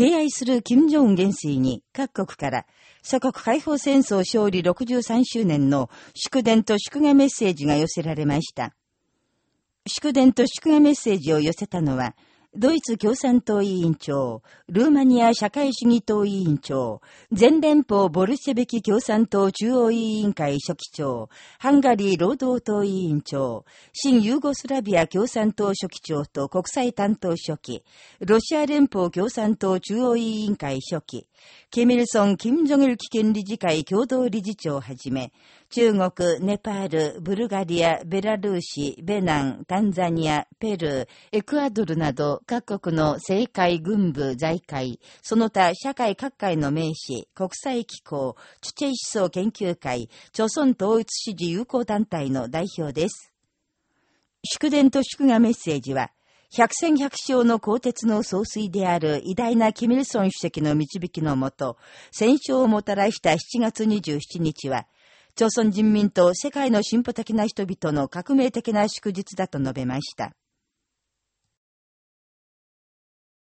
敬愛する金正恩元帥に各国から祖国解放戦争勝利63周年の祝電と祝賀メッセージが寄せられました。祝電と祝賀メッセージを寄せたのは、ドイツ共産党委員長、ルーマニア社会主義党委員長、全連邦ボルシェベキ共産党中央委員会書記長、ハンガリー労働党委員長、新ユーゴスラビア共産党書記長と国際担当書記、ロシア連邦共産党中央委員会書記、キミルソン・キム・ジョギル危険理事会共同理事長をはじめ、中国、ネパール、ブルガリア、ベラルーシ、ベナン、タンザニア、ペルー、エクアドルなど各国の政界軍部財界、その他社会各界の名士、国際機構、チュチェイ思想研究会、朝鮮統一支持友好団体の代表です。祝電と祝賀メッセージは、百戦百勝の鋼鉄の総帥である偉大なキミルソン主席の導きのもと、戦勝をもたらした7月27日は、朝鮮人民と世界の進歩的な人々の革命的な祝日だと述べました。